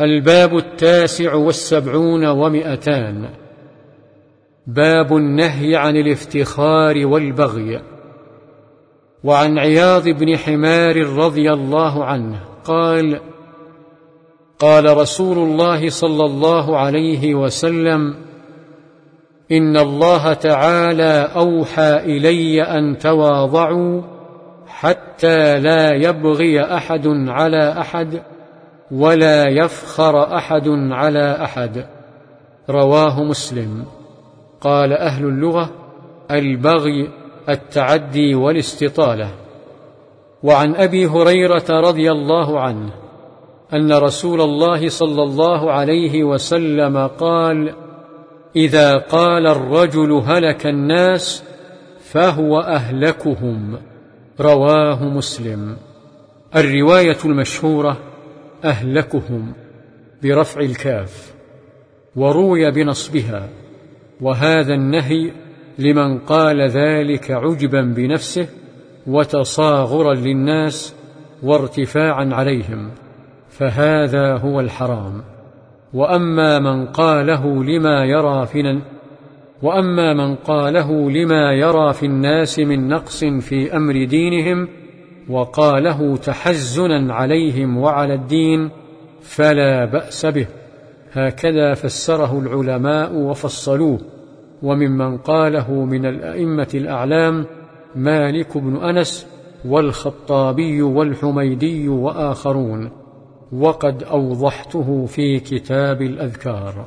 الباب التاسع والسبعون ومئتان. باب النهي عن الافتخار والبغي. وعن عياض بن حمار رضي الله عنه قال قال رسول الله صلى الله عليه وسلم إن الله تعالى أوحى إلي أن تواضعوا حتى لا يبغي أحد على أحد. ولا يفخر أحد على أحد. رواه مسلم. قال أهل اللغة البغي التعدي والاستطالة. وعن أبي هريرة رضي الله عنه أن رسول الله صلى الله عليه وسلم قال إذا قال الرجل هلك الناس فهو أهلكهم. رواه مسلم. الرواية المشهورة أهلكهم برفع الكاف وروي بنصبها وهذا النهي لمن قال ذلك عجبا بنفسه وتصاغرا للناس وارتفاعا عليهم فهذا هو الحرام. وأما من قاله لما يرى في وأما من قاله لما يرى في الناس من نقص في أمر دينهم وقاله تحزنا عليهم وعلى الدين فلا بأس به. هكذا فسره العلماء وفصلوه. وممن قاله من الأئمة الأعلام مالك بن أنس والخطابي والحميدي وآخرون. وقد أوضحته في كتاب الأذكار.